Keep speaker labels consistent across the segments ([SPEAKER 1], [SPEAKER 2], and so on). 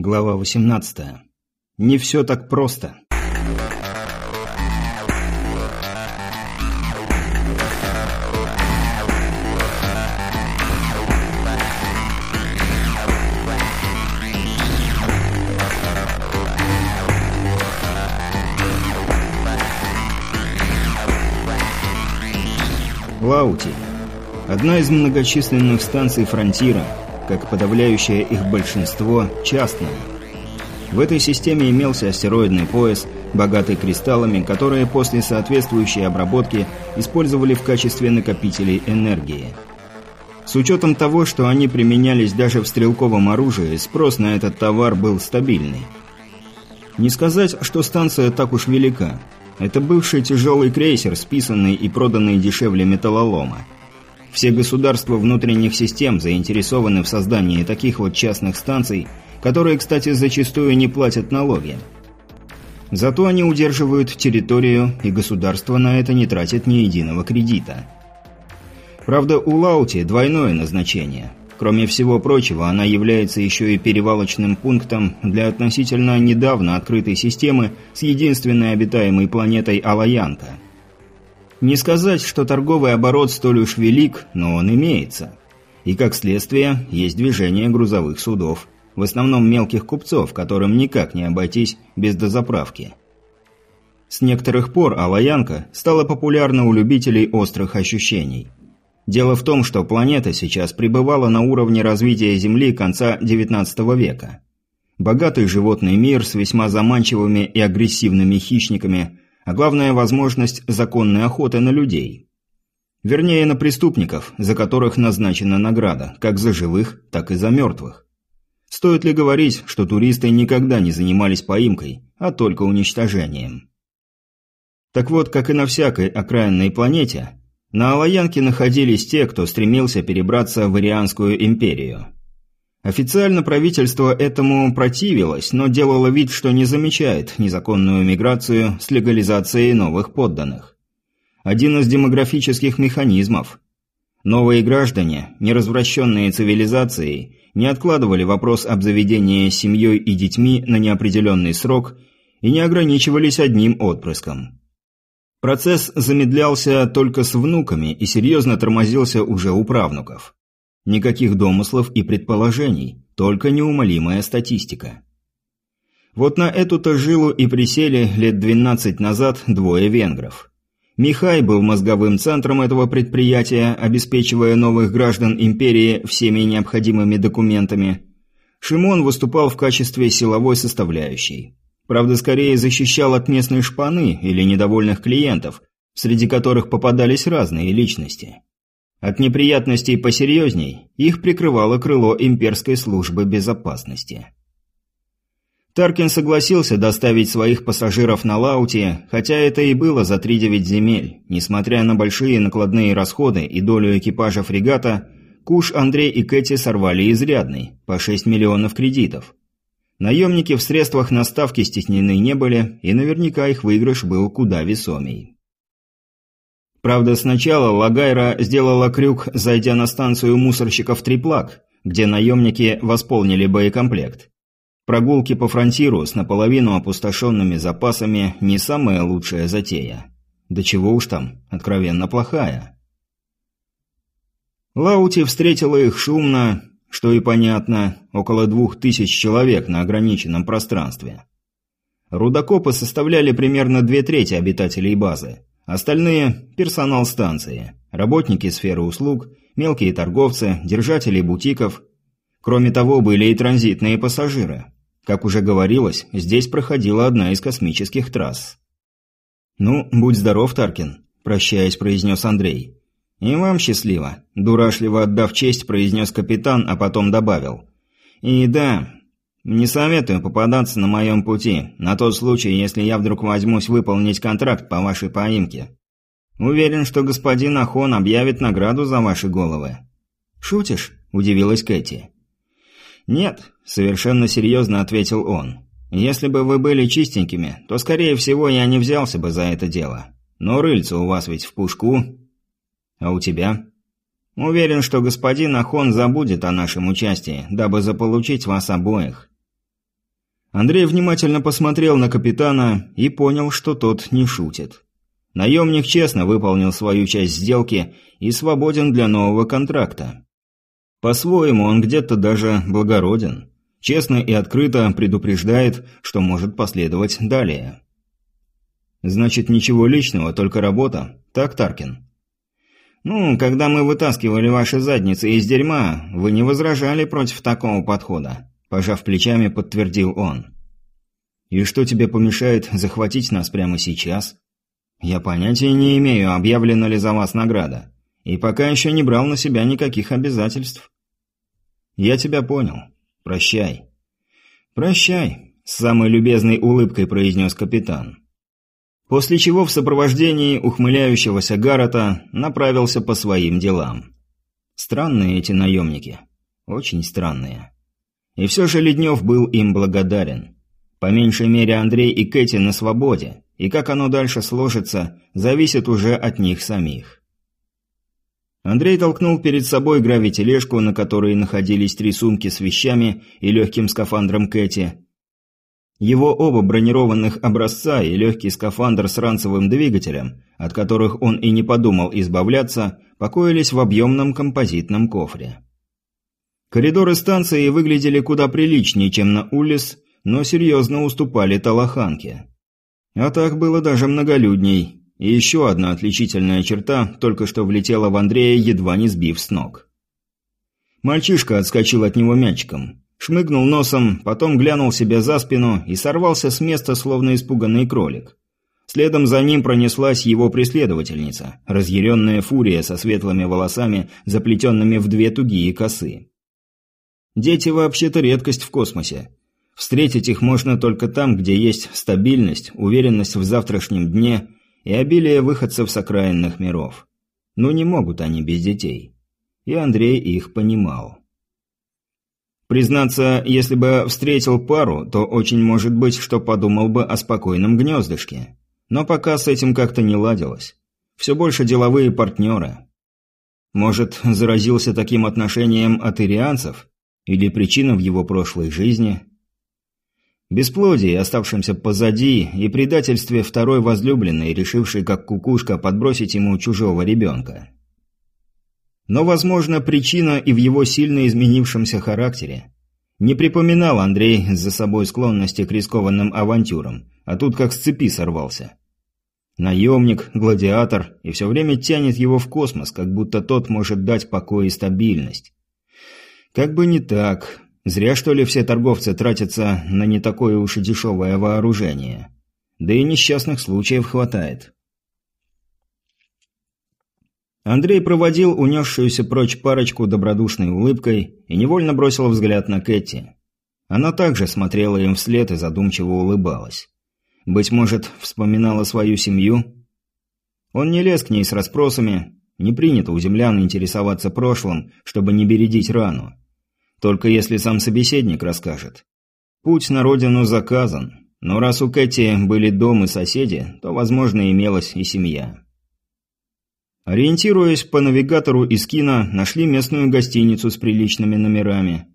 [SPEAKER 1] Глава 18. Не все так просто. Лаути. Одна из многочисленных станций «Фронтира», как подавляющее их большинство, частная. В этой системе имелся астероидный пояс, богатый кристаллами, которые после соответствующей обработки использовали в качестве накопителей энергии. С учетом того, что они применялись даже в стрелковом оружии, спрос на этот товар был стабильный. Не сказать, что станция так уж велика. Это бывший тяжелый крейсер, списанный и проданный дешевле металлолома. Все государства внутренних систем заинтересованы в создании таких вот частных станций, которые, кстати, зачастую не платят налоги. Зато они удерживают территорию, и государство на это не тратит ни единого кредита. Правда, у Лаути двойное назначение. Кроме всего прочего, она является еще и перевалочным пунктом для относительно недавно открытой системы с единственной обитаемой планетой Алаянка – не сказать, что торговый оборот столь уж велик, но он имеется. И как следствие, есть движение грузовых судов, в основном мелких купцов, которым никак не обойтись без дозаправки. С некоторых пор Алаянка стала популярна у любителей острых ощущений. Дело в том, что планета сейчас пребывала на уровне развития Земли конца XIX века. Богатый животный мир с весьма заманчивыми и агрессивными хищниками – а главное – возможность законной охоты на людей. Вернее, на преступников, за которых назначена награда, как за живых, так и за мертвых. Стоит ли говорить, что туристы никогда не занимались поимкой, а только уничтожением? Так вот, как и на всякой окраинной планете, на Алаянке находились те, кто стремился перебраться в Ирианскую империю – Официально правительство этому противилось, но делало вид, что не замечает незаконную миграцию с легализацией новых подданных. Один из демографических механизмов. Новые граждане, неразвращенные цивилизацией, не откладывали вопрос обзаведения семьей и детьми на неопределенный срок и не ограничивались одним отпрыском. Процесс замедлялся только с внуками и серьезно тормозился уже у правнуков. Никаких домыслов и предположений, только неумолимая статистика. Вот на эту-то жилу и присели лет 12 назад двое венгров. Михай был мозговым центром этого предприятия, обеспечивая новых граждан империи всеми необходимыми документами. Шимон выступал в качестве силовой составляющей. Правда, скорее защищал от местной шпаны или недовольных клиентов, среди которых попадались разные личности. От неприятностей посерьезней их прикрывало крыло имперской службы безопасности. Таркин согласился доставить своих пассажиров на Лауте, хотя это и было за 3-9 земель. Несмотря на большие накладные расходы и долю экипажа фрегата, Куш, Андрей и Кэти сорвали изрядный, по 6 миллионов кредитов. Наемники в средствах наставки стеснены не были, и наверняка их выигрыш был куда весомей. Правда, сначала Лагайра сделала крюк, зайдя на станцию мусорщиков Триплак, где наемники восполнили боекомплект. Прогулки по фронтиру с наполовину опустошенными запасами – не самая лучшая затея. Да чего уж там, откровенно плохая. Лаути встретила их шумно, что и понятно, около двух тысяч человек на ограниченном пространстве. Рудокопы составляли примерно две трети обитателей базы. Остальные – персонал станции, работники сферы услуг, мелкие торговцы, держатели бутиков. Кроме того, были и транзитные пассажиры. Как уже говорилось, здесь проходила одна из космических трасс. «Ну, будь здоров, Таркин», – прощаясь, произнес Андрей. «И вам счастливо», – дурашливо отдав честь, произнес капитан, а потом добавил. «И да, не советую попадаться на моем пути, на тот случай, если я вдруг возьмусь выполнить контракт по вашей поимке. Уверен, что господин Ахон объявит награду за ваши головы». «Шутишь?» – удивилась Кэти. «Нет», – совершенно серьезно ответил он. «Если бы вы были чистенькими, то, скорее всего, я не взялся бы за это дело. Но рыльца у вас ведь в пушку. А у тебя?» «Уверен, что господин Ахон забудет о нашем участии, дабы заполучить вас обоих. Андрей внимательно посмотрел на капитана и понял, что тот не шутит. Наемник честно выполнил свою часть сделки и свободен для нового контракта. По-своему он где-то даже благороден. Честно и открыто предупреждает, что может последовать далее. «Значит, ничего личного, только работа. Так, Таркин?» «Ну, когда мы вытаскивали ваши задницы из дерьма, вы не возражали против такого подхода», – пожав плечами, подтвердил он. «И что тебе помешает захватить нас прямо сейчас?» «Я понятия не имею, объявлена ли за вас награда, и пока еще не брал на себя никаких обязательств». «Я тебя понял. Прощай». «Прощай», – с самой любезной улыбкой произнес капитан. После чего в сопровождении ухмыляющегося Гаррета направился по своим делам. Странные эти наемники. Очень странные. И все же Леднев был им благодарен. По меньшей мере Андрей и Кэти на свободе, и как оно дальше сложится, зависит уже от них самих. Андрей толкнул перед собой гравитележку, на которой находились три сумки с вещами и легким скафандром Кэти, его оба бронированных образца и легкий скафандр с ранцевым двигателем, от которых он и не подумал избавляться, покоились в объемном композитном кофре. Коридоры станции выглядели куда приличнее, чем на Улис, но серьезно уступали Талаханке. А так было даже многолюдней. И еще одна отличительная черта только что влетела в Андрея, едва не сбив с ног. Мальчишка отскочил от него мячиком. Шмыгнул носом, потом глянул себе за спину и сорвался с места, словно испуганный кролик. Следом за ним пронеслась его преследовательница, разъяренная фурия со светлыми волосами, заплетенными в две тугие косы. Дети вообще-то редкость в космосе. Встретить их можно только там, где есть стабильность, уверенность в завтрашнем дне и обилие выходцев с окраинных миров. Но не могут они без детей. И Андрей их понимал. Признаться, если бы встретил пару, то очень может быть, что подумал бы о спокойном гнездышке. Но пока с этим как-то не ладилось. Все больше деловые партнеры. Может, заразился таким отношением от ирианцев? Или причина в его прошлой жизни? Бесплодие, оставшемся позади, и предательстве второй возлюбленной, решившей как кукушка подбросить ему чужого ребенка. Но, возможно, причина и в его сильно изменившемся характере. Не припоминал Андрей за собой склонности к рискованным авантюрам, а тут как с цепи сорвался. Наемник, гладиатор, и все время тянет его в космос, как будто тот может дать покой и стабильность. Как бы не так. Зря, что ли, все торговцы тратятся на не такое уж и дешевое вооружение. Да и несчастных случаев хватает. Андрей проводил унесшуюся прочь парочку добродушной улыбкой и невольно бросил взгляд на Кэти. Она также смотрела им вслед и задумчиво улыбалась. Быть может, вспоминала свою семью? Он не лез к ней с расспросами, не принято у землян интересоваться прошлым, чтобы не бередить рану. Только если сам собеседник расскажет. Путь на родину заказан, но раз у Кэти были дом и соседи, то, возможно, имелась и семья. Ориентируясь по навигатору из кино, нашли местную гостиницу с приличными номерами.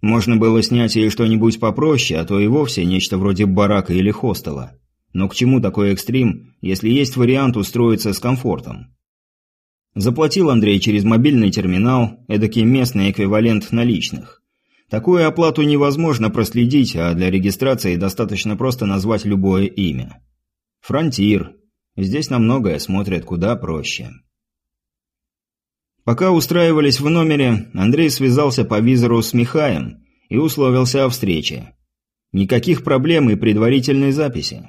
[SPEAKER 1] Можно было снять ей что-нибудь попроще, а то и вовсе нечто вроде барака или хостела. Но к чему такой экстрим, если есть вариант устроиться с комфортом? Заплатил Андрей через мобильный терминал, эдакий местный эквивалент наличных. Такую оплату невозможно проследить, а для регистрации достаточно просто назвать любое имя. «Фронтир», Здесь на многое смотрят куда проще. Пока устраивались в номере, Андрей связался по визору с Михаем и условился о встрече. Никаких проблем и предварительной записи.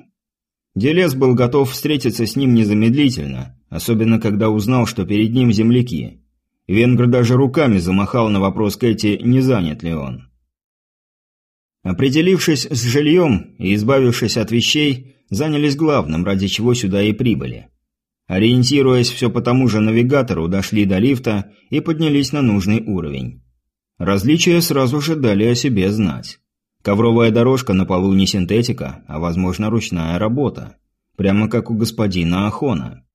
[SPEAKER 1] Делес был готов встретиться с ним незамедлительно, особенно когда узнал, что перед ним земляки. Венгр даже руками замахал на вопрос Кэти, не занят ли он. Определившись с жильем и избавившись от вещей, занялись главным, ради чего сюда и прибыли. Ориентируясь все по тому же навигатору, дошли до лифта и поднялись на нужный уровень. Различия сразу же дали о себе знать. Ковровая дорожка на полу не синтетика, а, возможно, ручная работа. Прямо как у господина Ахона.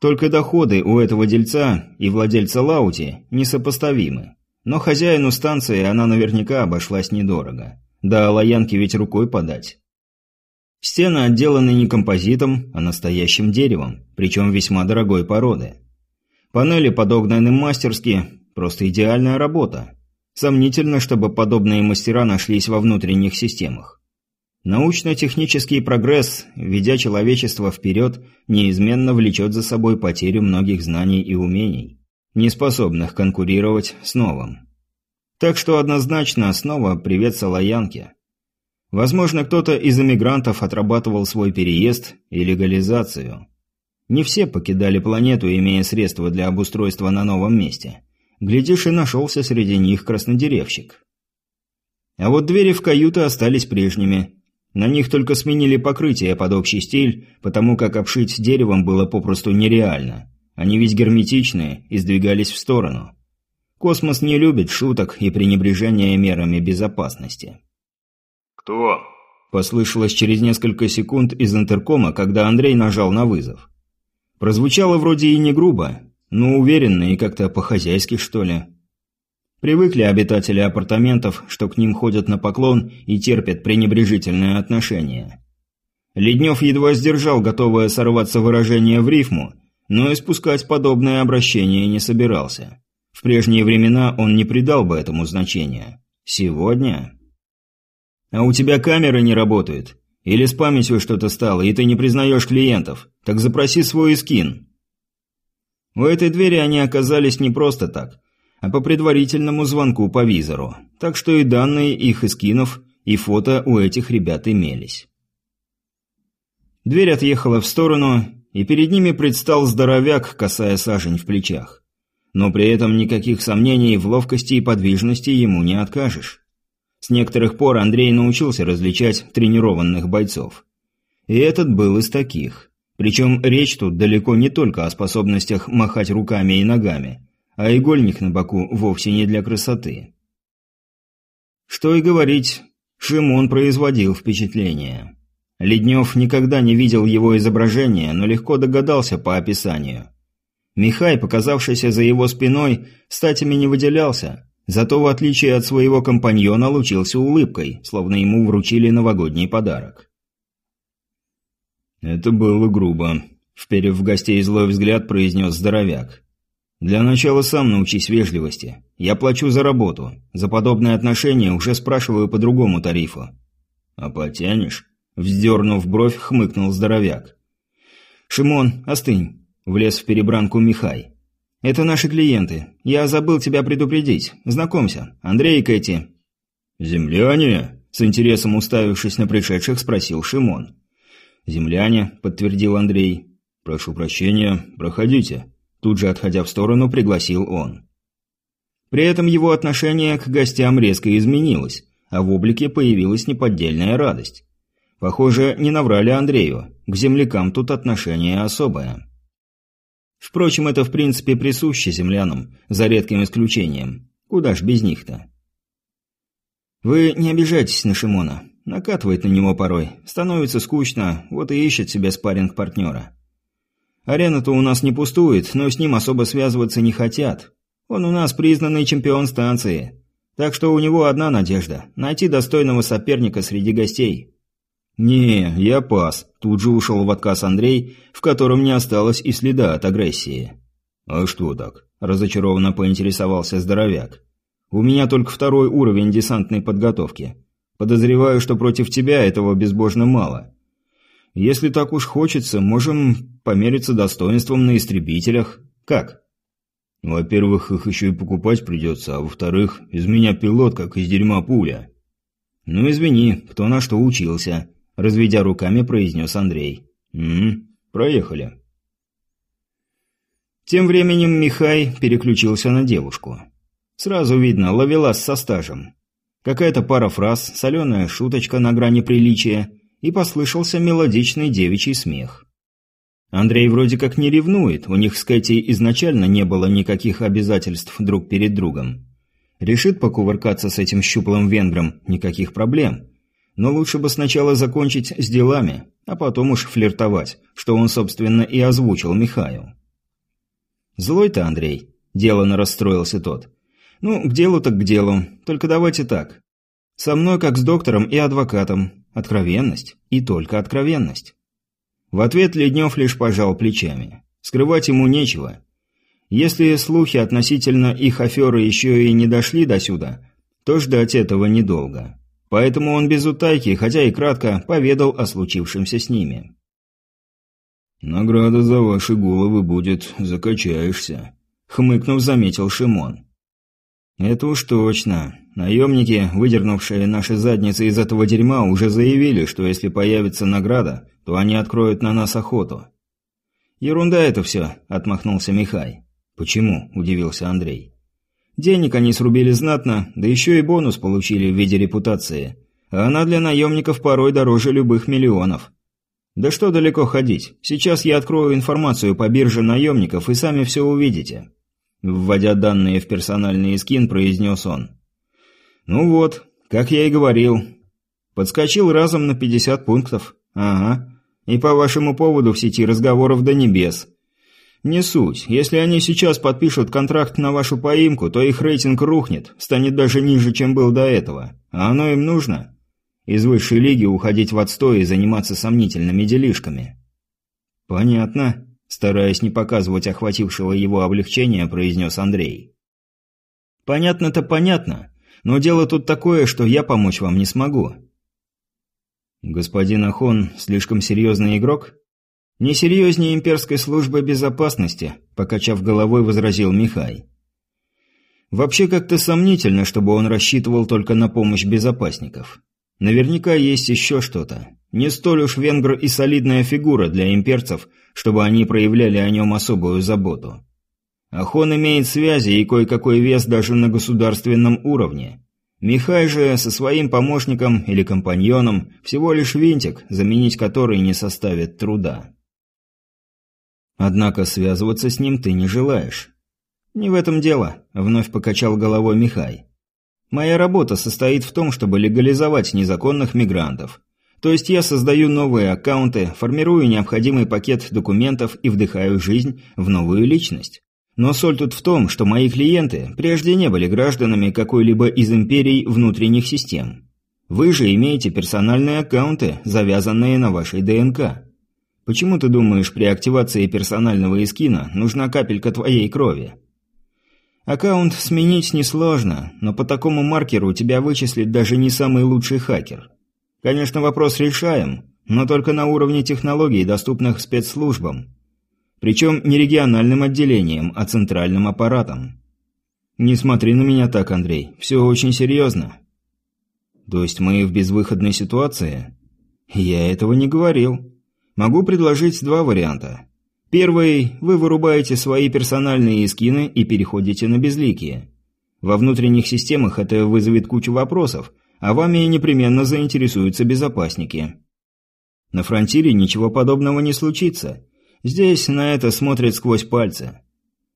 [SPEAKER 1] Только доходы у этого дельца и владельца Лаути несопоставимы. Но хозяину станции она наверняка обошлась недорого. Да Лоянке ведь рукой подать. Стены отделаны не композитом, а настоящим деревом, причем весьма дорогой породы. Панели подогнаны мастерски, просто идеальная работа. Сомнительно, чтобы подобные мастера нашлись во внутренних системах. Научно-технический прогресс, ведя человечество вперед, неизменно влечет за собой потерю многих знаний и умений, не способных конкурировать с новым. Так что однозначно снова привет Салаянке. Возможно, кто-то из эмигрантов отрабатывал свой переезд и легализацию. Не все покидали планету, имея средства для обустройства на новом месте. Глядишь, и нашелся среди них краснодеревщик. А вот двери в каюты остались прежними. На них только сменили покрытие под общий стиль, потому как обшить деревом было попросту нереально. Они ведь герметичные и сдвигались в сторону. Космос не любит шуток и пренебрежения мерами безопасности.
[SPEAKER 2] «Кто?»
[SPEAKER 1] – послышалось через несколько секунд из интеркома, когда Андрей нажал на вызов. Прозвучало вроде и не грубо, но уверенно и как-то по-хозяйски, что ли. Привыкли обитатели апартаментов, что к ним ходят на поклон и терпят пренебрежительное отношение. Леднев едва сдержал готовое сорваться выражение в рифму, но испускать подобное обращение не собирался. В прежние времена он не придал бы этому значения. Сегодня... А у тебя камеры не работают. Или с памятью что-то стало, и ты не признаешь клиентов. Так запроси свой скин. У этой двери они оказались не просто так, а по предварительному звонку по визору. Так что и данные их эскинов, и фото у этих ребят имелись. Дверь отъехала в сторону, и перед ними предстал здоровяк, касая сажень в плечах. Но при этом никаких сомнений в ловкости и подвижности ему не откажешь. С некоторых пор Андрей научился различать тренированных бойцов. И этот был из таких. Причем речь тут далеко не только о способностях махать руками и ногами, а игольник на боку вовсе не для красоты. Что и говорить, Шимон производил впечатление. Леднев никогда не видел его изображения, но легко догадался по описанию. Михай, показавшийся за его спиной, статями не выделялся, Зато, в отличие от своего компаньона, лучился улыбкой, словно ему вручили новогодний подарок. «Это было грубо», – вперев в гостей злой взгляд, произнес здоровяк. «Для начала сам научись вежливости. Я плачу за работу. За подобное отношение уже спрашиваю по другому тарифу». «А потянешь?» – вздернув бровь, хмыкнул здоровяк. «Шимон, остынь», – влез в перебранку Михай. «Это наши клиенты. Я забыл тебя предупредить. Знакомься. Андрей и Кэти».
[SPEAKER 2] «Земляне?» – с интересом уставившись на пришедших, спросил Шимон.
[SPEAKER 1] «Земляне», – подтвердил Андрей.
[SPEAKER 2] «Прошу прощения, проходите». Тут же, отходя в сторону, пригласил он.
[SPEAKER 1] При этом его отношение к гостям резко изменилось, а в облике появилась неподдельная радость. Похоже, не наврали Андрею. К землякам тут отношение особое. Впрочем, это в принципе присуще землянам, за редким исключением. Куда ж без них-то? Вы не обижайтесь на Шимона. Накатывает на него порой. Становится скучно, вот и ищет себе спарринг-партнера. Арена-то у нас не пустует, но с ним особо связываться не хотят. Он у нас признанный чемпион станции. Так что у него одна надежда – найти достойного соперника среди гостей.
[SPEAKER 2] «Не, я пас», – тут же ушел в отказ Андрей, в котором не осталось и следа от агрессии.
[SPEAKER 1] «А что так?» – разочарованно поинтересовался здоровяк. «У меня только второй уровень десантной подготовки. Подозреваю, что против тебя этого безбожно мало. Если так уж хочется, можем помериться достоинством на истребителях. Как?»
[SPEAKER 2] «Во-первых, их еще и покупать придется, а во-вторых, из меня пилот, как из дерьма пуля».
[SPEAKER 1] «Ну извини, кто на что учился», разведя руками, произнес Андрей.
[SPEAKER 2] «М-м, проехали».
[SPEAKER 1] Тем временем Михай переключился на девушку. Сразу видно, ловелас со стажем. Какая-то пара фраз, соленая шуточка на грани приличия, и послышался мелодичный девичий смех. Андрей вроде как не ревнует, у них с Кэти изначально не было никаких обязательств друг перед другом. Решит покувыркаться с этим щуплым венгром – никаких проблем. Но лучше бы сначала закончить с делами, а потом уж флиртовать, что он, собственно, и озвучил Михаю. «Злой ты, Андрей», – деланно расстроился тот. «Ну, к делу так к делу, только давайте так. Со мной как с доктором и адвокатом. Откровенность. И только откровенность. В ответ Леднев лишь пожал плечами. Скрывать ему нечего. Если слухи относительно их аферы еще и не дошли до сюда, то ждать этого недолго. Поэтому он без утайки, хотя и кратко, поведал о случившемся с ними.
[SPEAKER 2] «Награда за ваши головы будет, закачаешься», — хмыкнув, заметил Шимон.
[SPEAKER 1] «Это уж точно. Наемники, выдернувшие наши задницы из этого дерьма, уже заявили, что если появится награда, то они откроют на нас охоту». «Ерунда это все», — отмахнулся Михай. «Почему?» – удивился Андрей. «Денег они срубили знатно, да еще и бонус получили в виде репутации. А она для наемников порой дороже любых миллионов. Да что далеко ходить. Сейчас я открою информацию по бирже наемников, и сами все увидите». Вводя данные в персональный скин, произнес он. «Ну вот, как я и говорил. Подскочил разом на 50 пунктов. Ага. И по вашему поводу в сети разговоров до небес. «Не суть. Если они сейчас подпишут контракт на вашу поимку, то их рейтинг рухнет, станет даже ниже, чем был до этого. А оно им нужно? Из высшей лиги уходить в отстой и заниматься сомнительными делишками». «Понятно», – стараясь не показывать охватившего его облегчения, произнес Андрей. «Понятно-то понятно, но дело тут такое, что я помочь вам не смогу». «Господин Ахон слишком серьезный игрок?» «Не серьезнее имперской службы безопасности», – покачав головой, возразил Михай. «Вообще как-то сомнительно, чтобы он рассчитывал только на помощь безопасников. Наверняка есть еще что-то. Не столь уж венгр и солидная фигура для имперцев, чтобы они проявляли о нем особую заботу. Ахон имеет связи и кое-какой вес даже на государственном уровне. Михай же со своим помощником или компаньоном всего лишь винтик, заменить который не составит труда. Однако связываться с ним ты не желаешь. Не в этом дело, вновь покачал головой Михай. Моя работа состоит в том, чтобы легализовать незаконных мигрантов. То есть я создаю новые аккаунты, формирую необходимый пакет документов и вдыхаю жизнь в новую личность. Но соль тут в том, что мои клиенты прежде не были гражданами какой-либо из империй внутренних систем. Вы же имеете персональные аккаунты, завязанные на вашей ДНК. Почему ты думаешь, при активации персонального эскина нужна капелька твоей крови? Аккаунт сменить несложно, но по такому маркеру тебя вычислит даже не самый лучший хакер. Конечно, вопрос решаем, но только на уровне технологий, доступных спецслужбам. Причем не региональным отделением, а центральным аппаратом. Не смотри на меня так, Андрей, все очень серьезно. То есть мы в безвыходной ситуации? Я этого не говорил. Могу предложить два варианта. Первый – вы вырубаете свои персональные скины и переходите на безликие. Во внутренних системах это вызовет кучу вопросов, а вами непременно заинтересуются безопасники. На фронтире ничего подобного не случится. Здесь на это смотрят сквозь пальцы.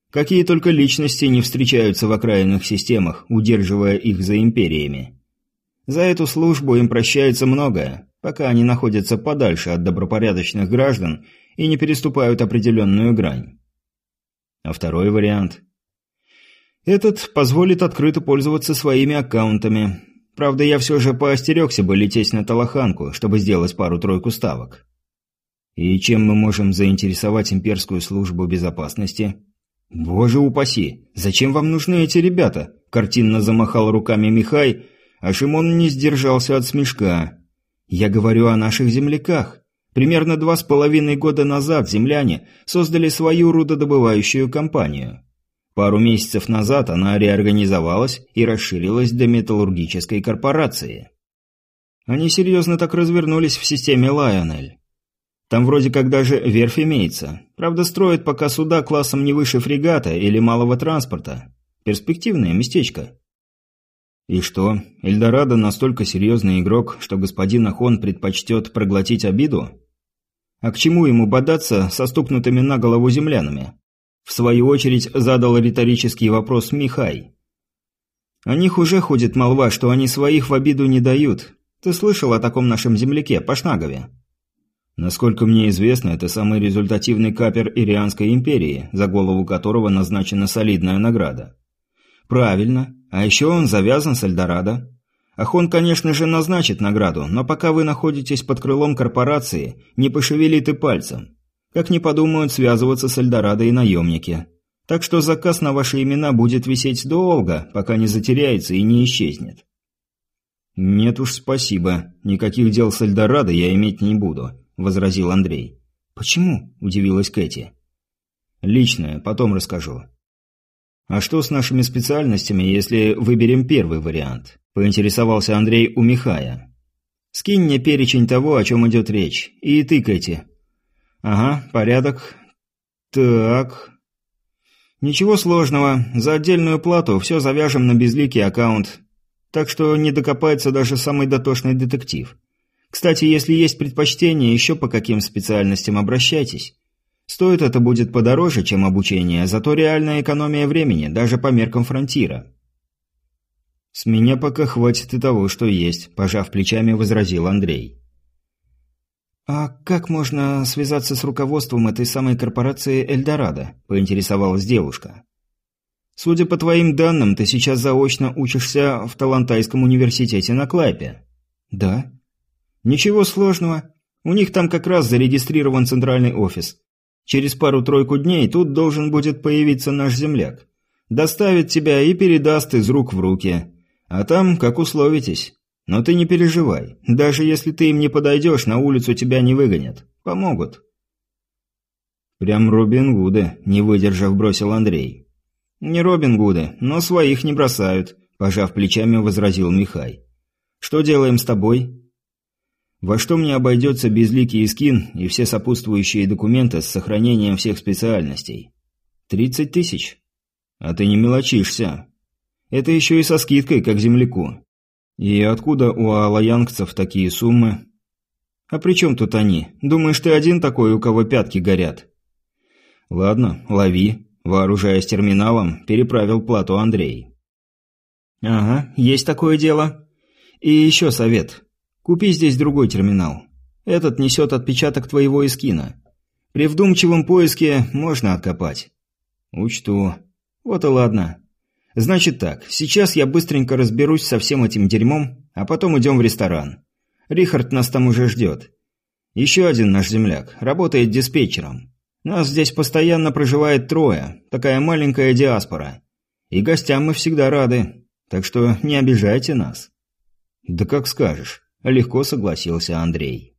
[SPEAKER 1] Какие только личности не встречаются в окраинных системах, удерживая их за империями. За эту службу им прощается многое, пока они находятся подальше от добропорядочных граждан и не переступают определенную грань. А второй вариант. Этот позволит открыто пользоваться своими аккаунтами. Правда, я все же поостерегся бы лететь на Талаханку, чтобы сделать пару-тройку ставок. И чем мы можем заинтересовать имперскую службу безопасности? Боже упаси, зачем вам нужны эти ребята? Картинно замахал руками Михай, а Шимон не сдержался от смешка. Я говорю о наших земляках. Примерно два с половиной года назад земляне создали свою рудодобывающую компанию. Пару месяцев назад она реорганизовалась и расширилась до металлургической корпорации. Они серьезно так развернулись в системе Лайонель. Там вроде как даже верфь имеется. Правда, строят пока суда классом не выше фрегата или малого транспорта. Перспективное местечко. И что, Эльдорадо настолько серьезный игрок, что господин Ахон предпочтет проглотить обиду? А к чему ему бодаться со стукнутыми на голову землянами? В свою очередь задал риторический вопрос Михай. О них уже ходит молва, что они своих в обиду не дают. Ты слышал о таком нашем земляке, Пашнагове? Насколько мне известно, это самый результативный капер Ирианской империи, за голову которого назначена солидная награда. Правильно. А еще он завязан с Эльдорадо. Ахон, конечно же, назначит награду, но пока вы находитесь под крылом корпорации, не пошевели ты пальцем. Как не подумают связываться с Эльдорадо и наемники. Так что заказ на ваши имена будет висеть долго, пока не затеряется и не исчезнет. «Нет уж, спасибо. Никаких дел с Эльдорадо я иметь не буду», – возразил Андрей. «Почему?» – удивилась Кэти. «Личное, потом расскажу». «А что с нашими специальностями, если выберем первый вариант?» – поинтересовался Андрей у Михая. «Скинь мне перечень того, о чем идет речь. И ты, Кэти». «Ага, порядок. Так...» «Ничего сложного. За отдельную плату все завяжем на безликий аккаунт. Так что не докопается даже самый дотошный детектив. Кстати, если есть предпочтение еще по каким специальностям, обращайтесь. Стоит это будет подороже, чем обучение, зато реальная экономия времени, даже по меркам фронтира». «С меня пока хватит и того, что есть», – пожав плечами, возразил Андрей. «А как можно связаться с руководством этой самой корпорации «Эльдорадо»?» – поинтересовалась девушка. «Судя по твоим данным, ты сейчас заочно учишься в Талантайском университете на Клайпе». «Да». «Ничего сложного. У них там как раз зарегистрирован центральный офис. Через пару-тройку дней тут должен будет появиться наш земляк. Доставит тебя и передаст из рук в руки. А там, как условитесь». Но ты не переживай. Даже если ты им не подойдешь, на улицу тебя не выгонят. Помогут. Прям Робин Гуды, не выдержав, бросил Андрей. Не Робин Гуды, но своих не бросают, пожав плечами, возразил Михай. Что делаем с тобой? Во что мне обойдется безликий скин и все сопутствующие документы с сохранением всех специальностей? Тридцать тысяч. А ты не мелочишься. Это еще и со скидкой, как земляку. «И откуда у алаянцев такие суммы?» «А при чем тут они? Думаешь, ты один такой, у кого пятки горят?» «Ладно, лови», – вооружаясь терминалом, переправил плату Андрей. «Ага, есть такое дело. И еще совет. Купи здесь другой терминал. Этот несет отпечаток твоего эскина. При вдумчивом поиске можно откопать». «Учту. Вот и ладно. Значит так, сейчас я быстренько разберусь со всем этим дерьмом, а потом идем в ресторан. Рихард нас там уже ждет. Еще один наш земляк, работает диспетчером. Нас здесь постоянно проживает трое, такая маленькая диаспора. И гостям мы всегда рады, так что не обижайте нас. Да как скажешь, легко согласился Андрей.